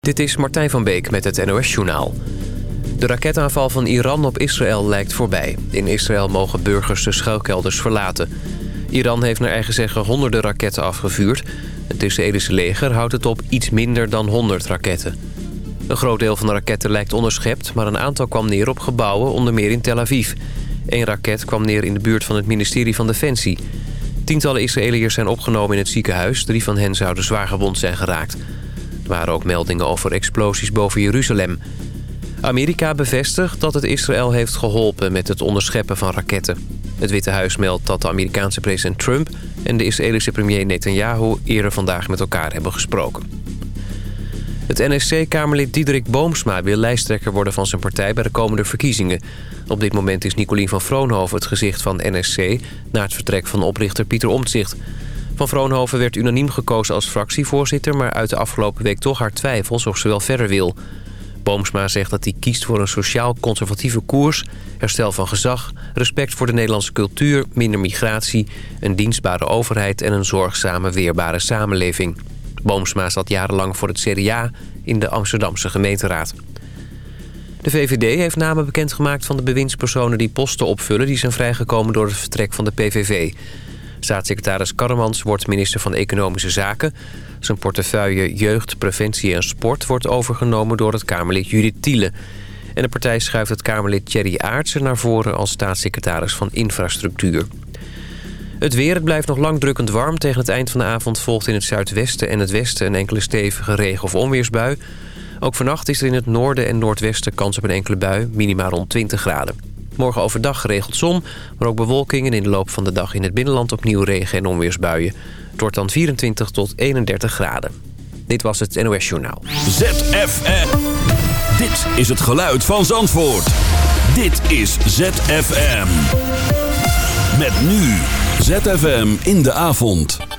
Dit is Martijn van Beek met het NOS-journaal. De raketaanval van Iran op Israël lijkt voorbij. In Israël mogen burgers de schuilkelders verlaten. Iran heeft naar eigen zeggen honderden raketten afgevuurd. Het Israëlische leger houdt het op iets minder dan 100 raketten. Een groot deel van de raketten lijkt onderschept... maar een aantal kwam neer op gebouwen, onder meer in Tel Aviv. Eén raket kwam neer in de buurt van het ministerie van Defensie. Tientallen Israëliërs zijn opgenomen in het ziekenhuis. Drie van hen zouden zwaar gewond zijn geraakt waren ook meldingen over explosies boven Jeruzalem. Amerika bevestigt dat het Israël heeft geholpen met het onderscheppen van raketten. Het Witte Huis meldt dat de Amerikaanse president Trump... en de Israëlische premier Netanyahu eerder vandaag met elkaar hebben gesproken. Het NSC-Kamerlid Diederik Boomsma wil lijsttrekker worden van zijn partij... bij de komende verkiezingen. Op dit moment is Nicolien van Vroonhoven het gezicht van NSC... na het vertrek van oprichter Pieter Omtzigt... Van Vroonhoven werd unaniem gekozen als fractievoorzitter... maar uit de afgelopen week toch haar twijfels of ze wel verder wil. Boomsma zegt dat hij kiest voor een sociaal-conservatieve koers... herstel van gezag, respect voor de Nederlandse cultuur... minder migratie, een dienstbare overheid... en een zorgzame, weerbare samenleving. Boomsma zat jarenlang voor het CDA in de Amsterdamse gemeenteraad. De VVD heeft namen bekendgemaakt van de bewindspersonen die posten opvullen... die zijn vrijgekomen door het vertrek van de PVV... Staatssecretaris Karremans wordt minister van Economische Zaken. Zijn portefeuille Jeugd, Preventie en Sport wordt overgenomen door het Kamerlid Judith Tiele. En de partij schuift het Kamerlid Thierry Aartsen naar voren als staatssecretaris van Infrastructuur. Het weer, het blijft nog lang drukkend warm. Tegen het eind van de avond volgt in het zuidwesten en het westen een enkele stevige regen- of onweersbui. Ook vannacht is er in het noorden en noordwesten kans op een enkele bui, minimaal rond 20 graden. Morgen overdag geregeld zon, maar ook bewolking... en in de loop van de dag in het binnenland opnieuw regen- en onweersbuien. Het wordt dan 24 tot 31 graden. Dit was het NOS Journaal. ZFM. Dit is het geluid van Zandvoort. Dit is ZFM. Met nu ZFM in de avond.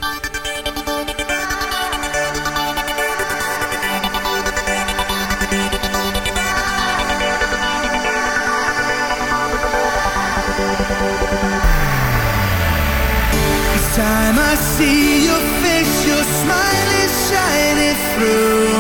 See your face, your smile is shining through.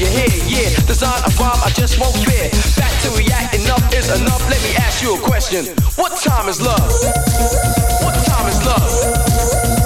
You hear? Yeah, design a rhyme I just won't fear. Back to react, enough is enough. Let me ask you a question. What time is love? What time is love?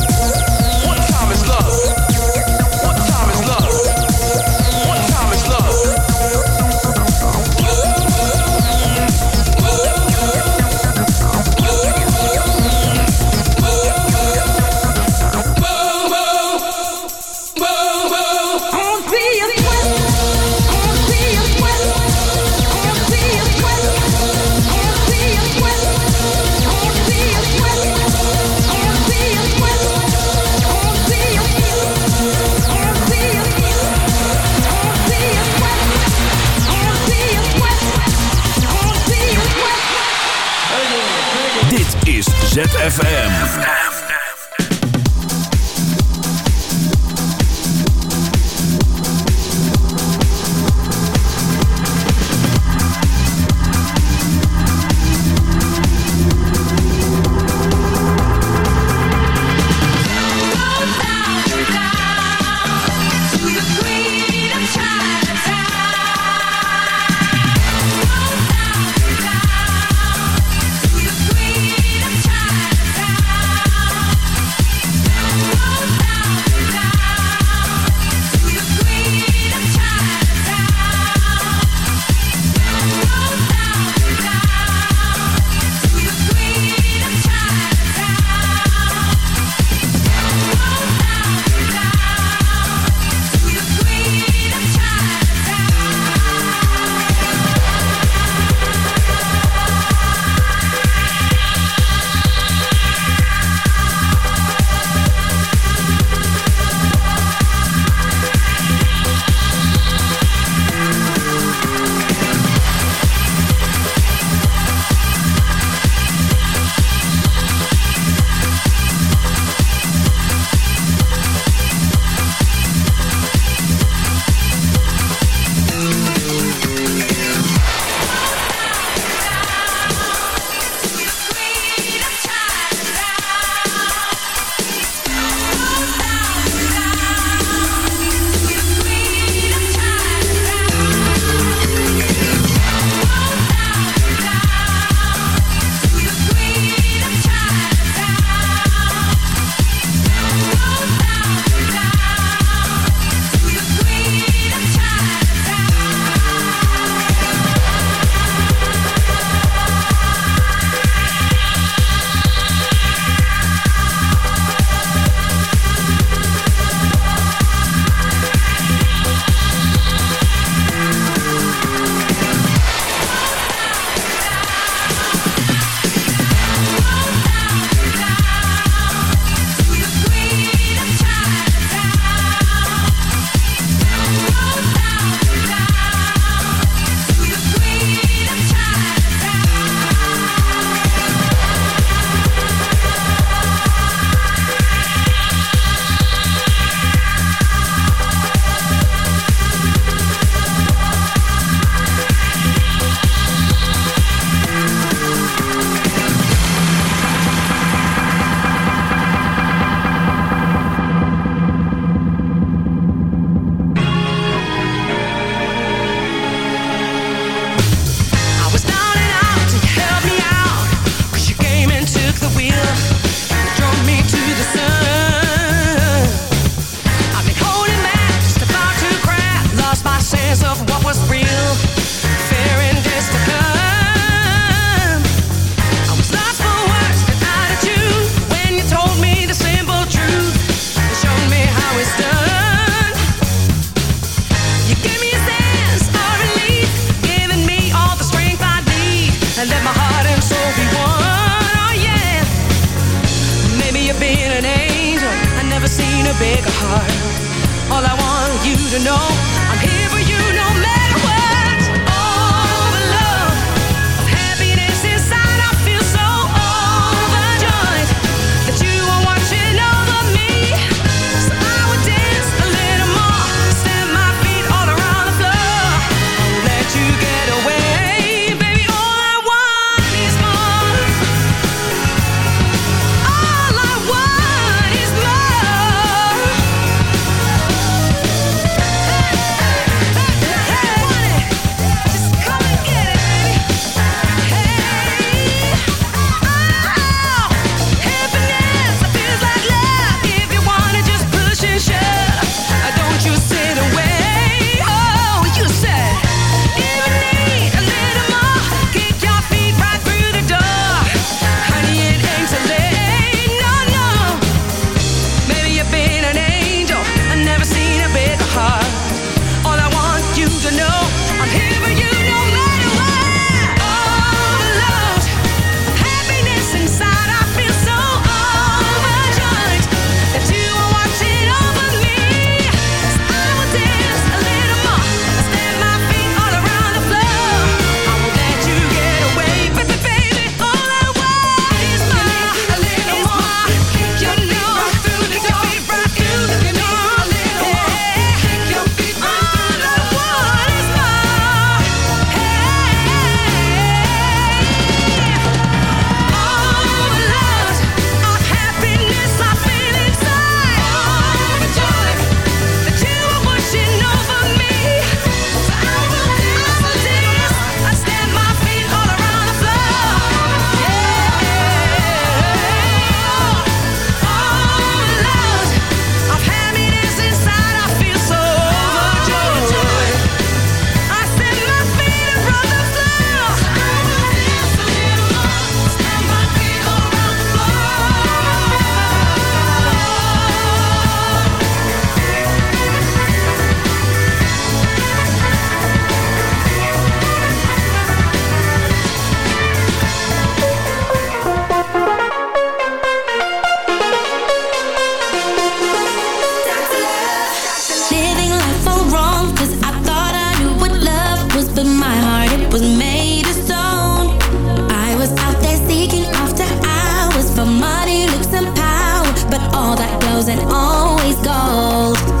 And always gold.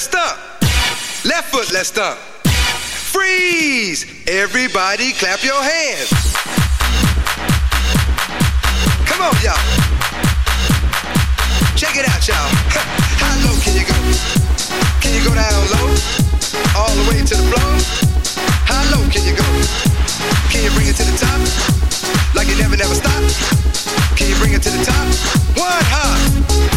let's stomp. Left foot, let's stomp. Freeze! Everybody clap your hands. Come on, y'all. Check it out, y'all. How low can you go? Can you go down low? All the way to the floor? How low can you go? Can you bring it to the top? Like it never, never stopped? Can you bring it to the top? One hop.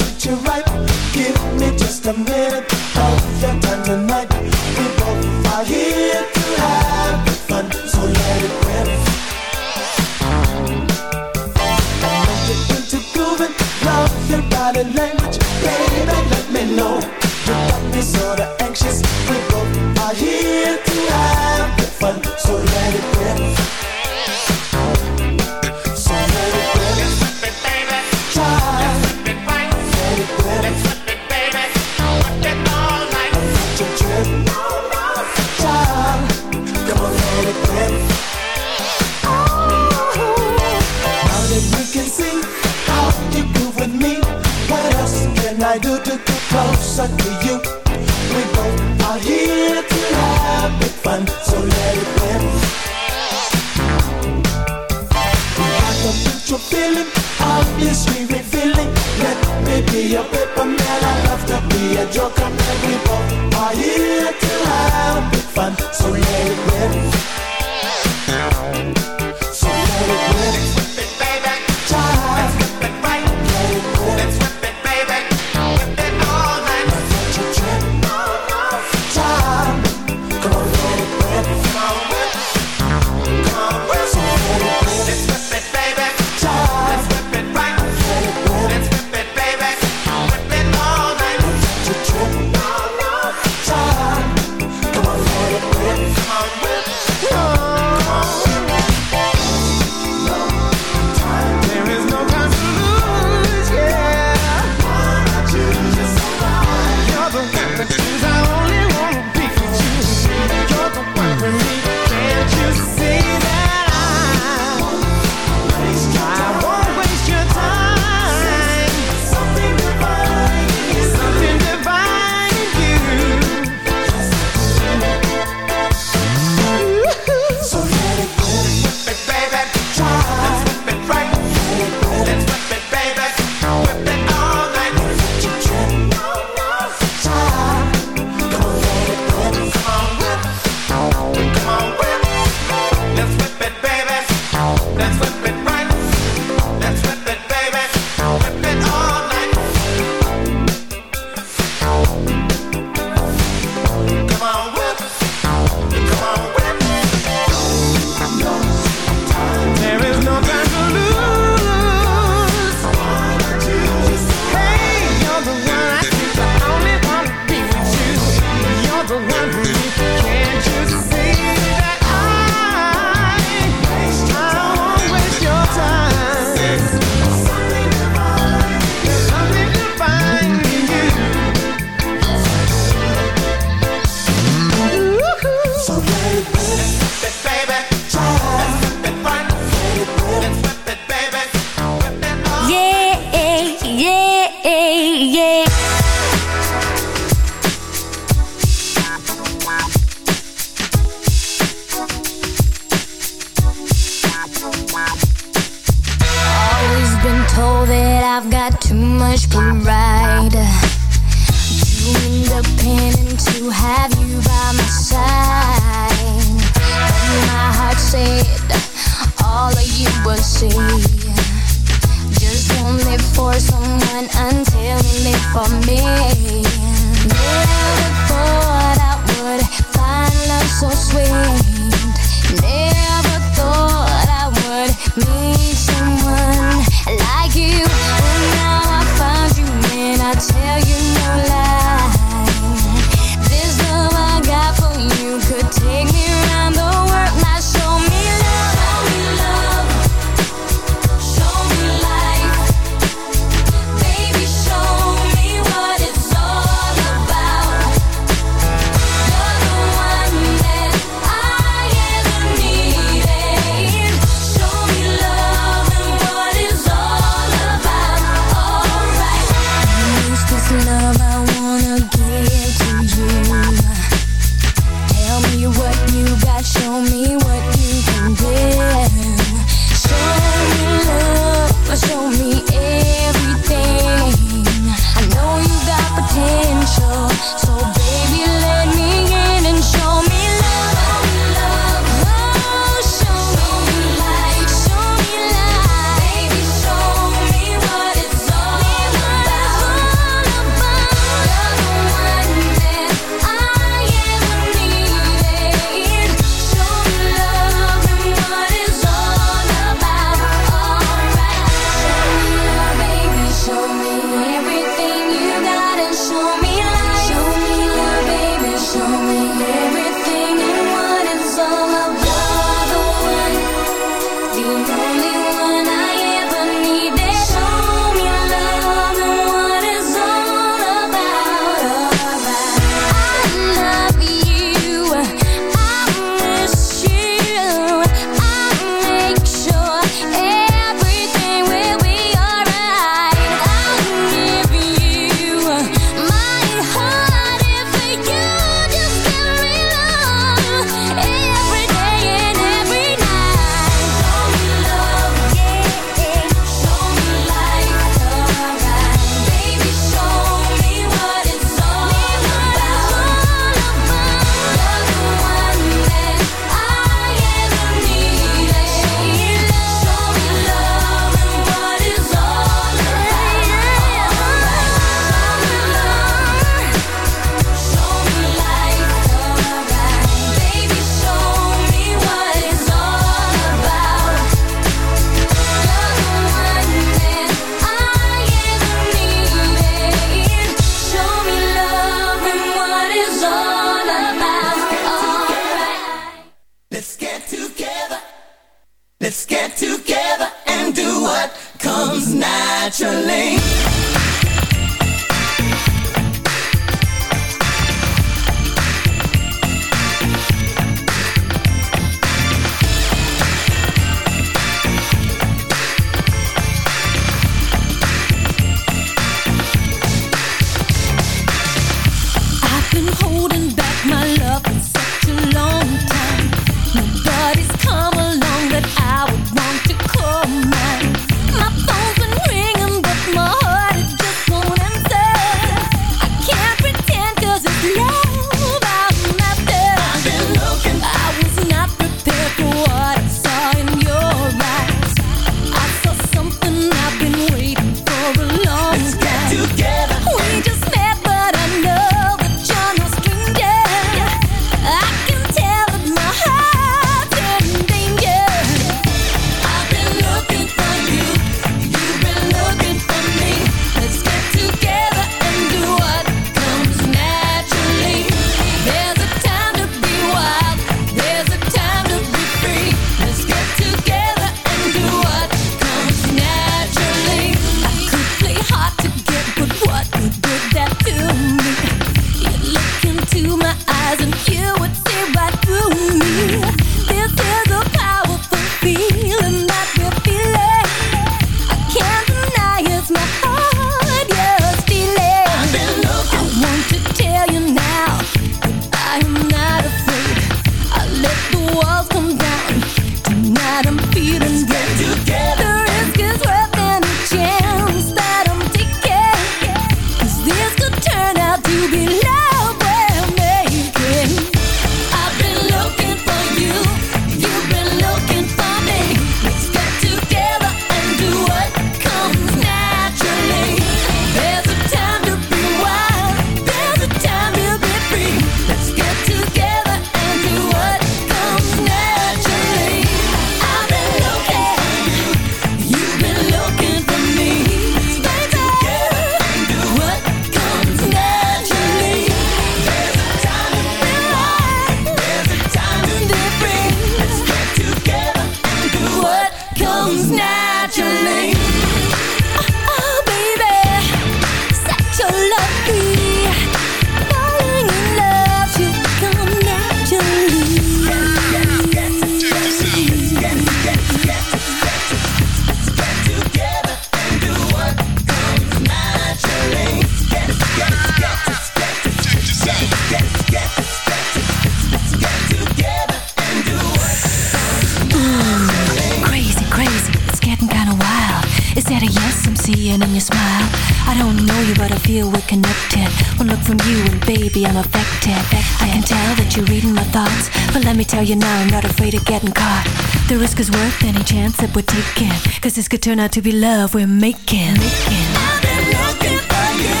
feel we're connected. One look from you and baby, I'm affected. I can tell that you're reading my thoughts. But let me tell you now, I'm not afraid of getting caught. The risk is worth any chance that we're taking. Cause this could turn out to be love we're making. I've been looking for you.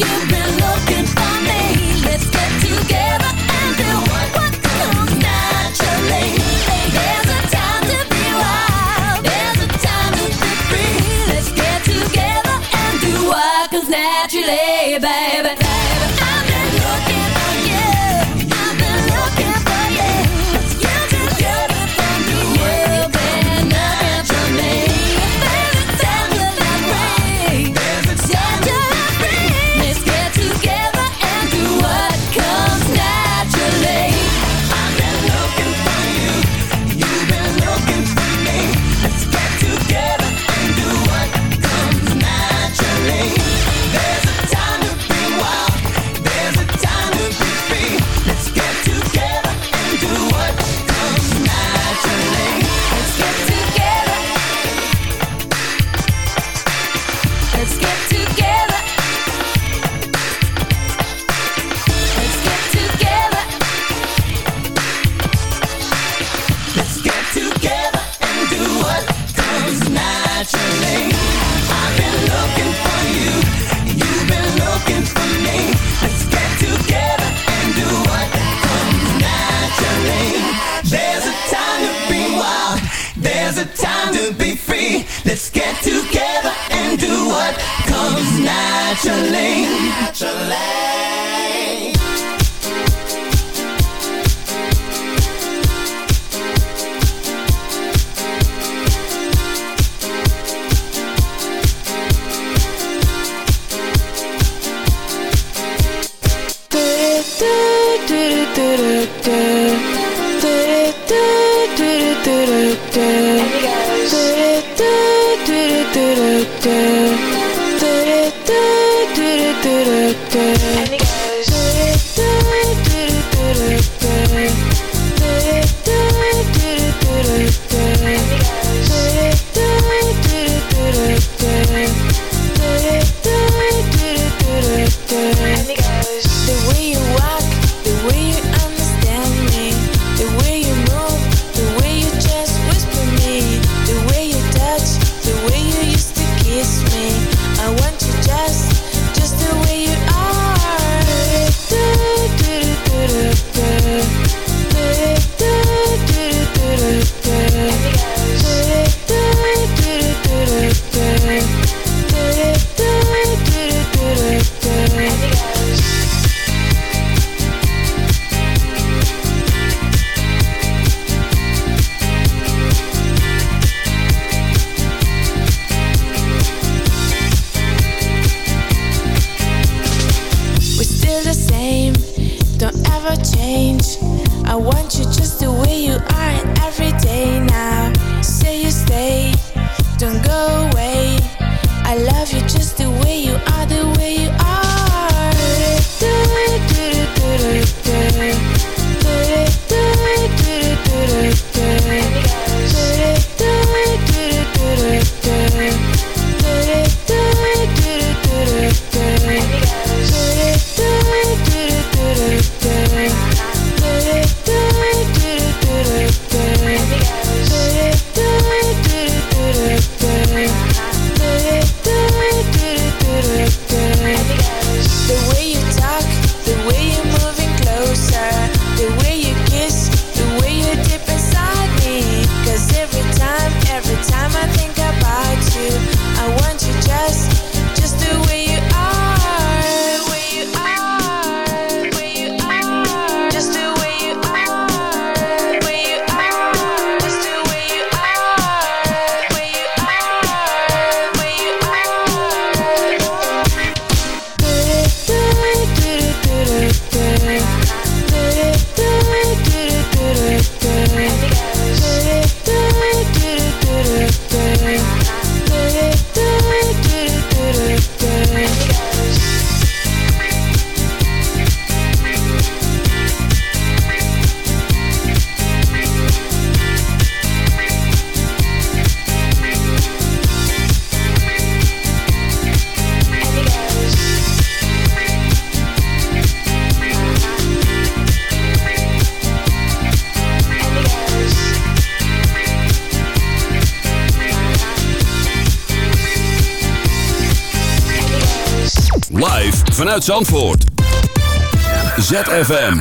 You've been looking for me. Let's get together and do what comes naturally. There's a time to be wild. There's a time to be free. Let's get together and do what comes lay, baby, baby. Let's get together and do what comes naturally. naturally. Zandvoort. ZFM.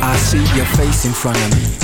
I see your face in front of me,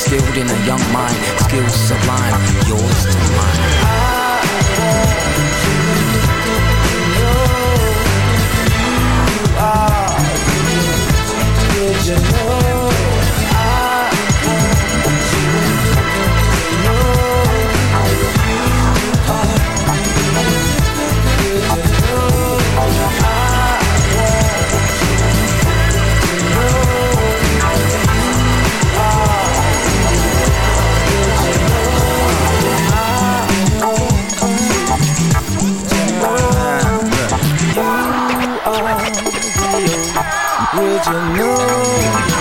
Skilled in a young mind, skills sublime, yours to mine. I to you are. You know? 加油！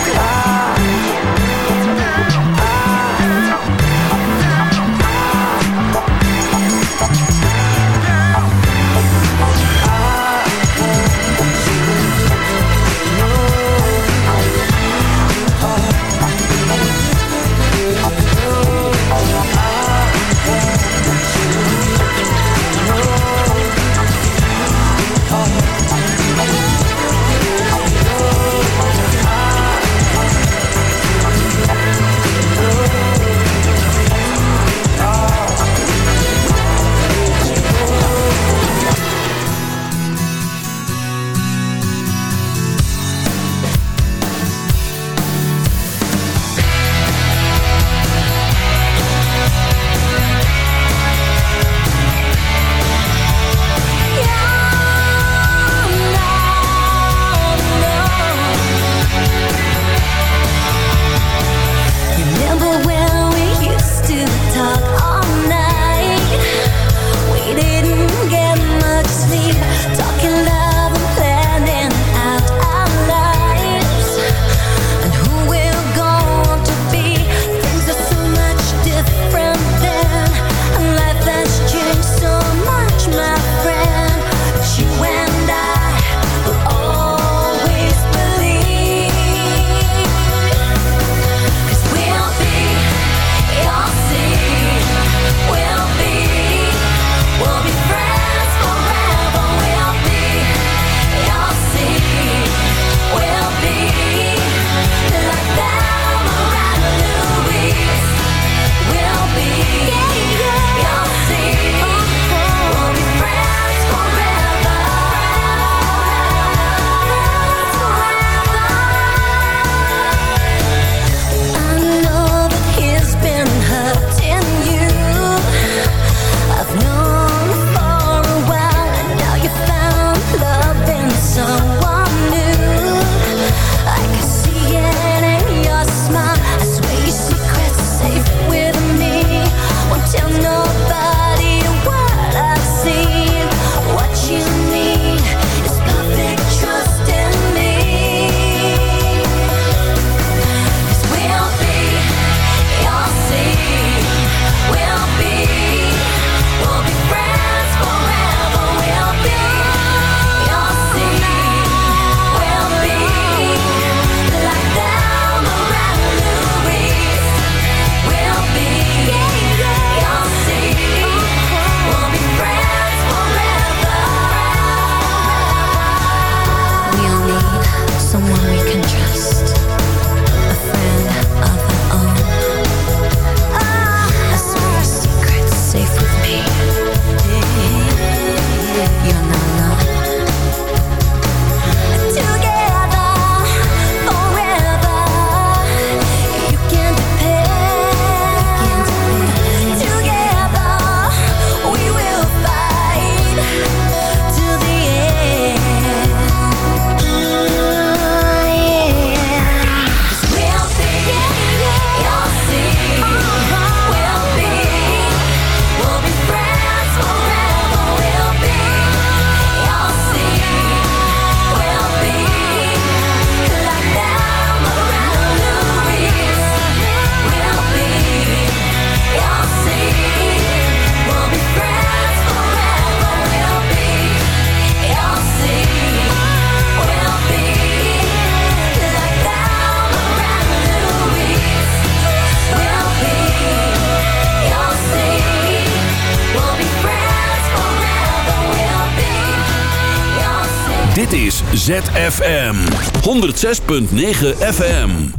ZFM 106.9 FM.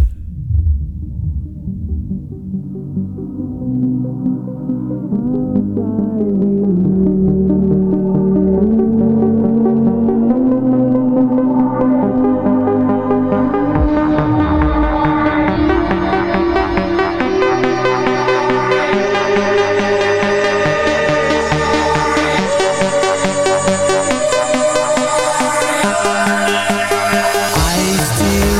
Still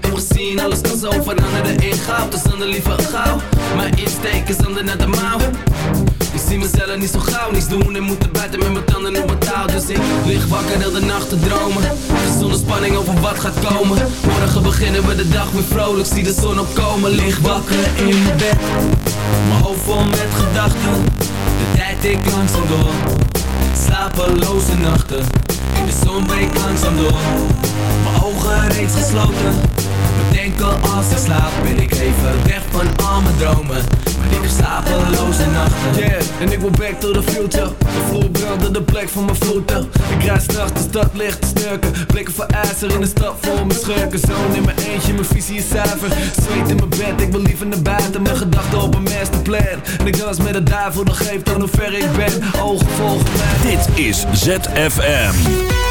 Alles kan zo veranderen in goud. Dus dan de liever gauw. Mijn insteek is dan naar de mouw. Ik zie mezelf niet zo gauw niets doen en moeten buiten met mijn tanden op mijn touw. Dus ik lig wakker heel de nacht te dromen. Zonder spanning over wat gaat komen. Morgen beginnen we de dag weer vrolijk, zie de zon opkomen. Lig wakker in bed, mijn hoofd vol met gedachten. De tijd ik langzaam door, slapeloze nachten. De zon breekt langzaam door, mijn ogen reeds gesloten. Bedenken als ik slaap, ben ik even weg van al mijn dromen. Maar ik heb slapeloze nachten. Yeah, en ik wil back to the future. De vloer brandde de plek van mijn voeten. Ik rijd s'nachts de stad licht te snurken. Blikken voor ijzer in de stad voor mijn schurken. Zoon in mijn eentje, mijn visie is zuiver. Zweet in mijn bed, ik wil liever naar buiten. Mijn gedachten op een masterplan. En ik dans met de duivel, dan geeft aan hoe ver ik ben. Ogen volgen mij. Dit is ZFM.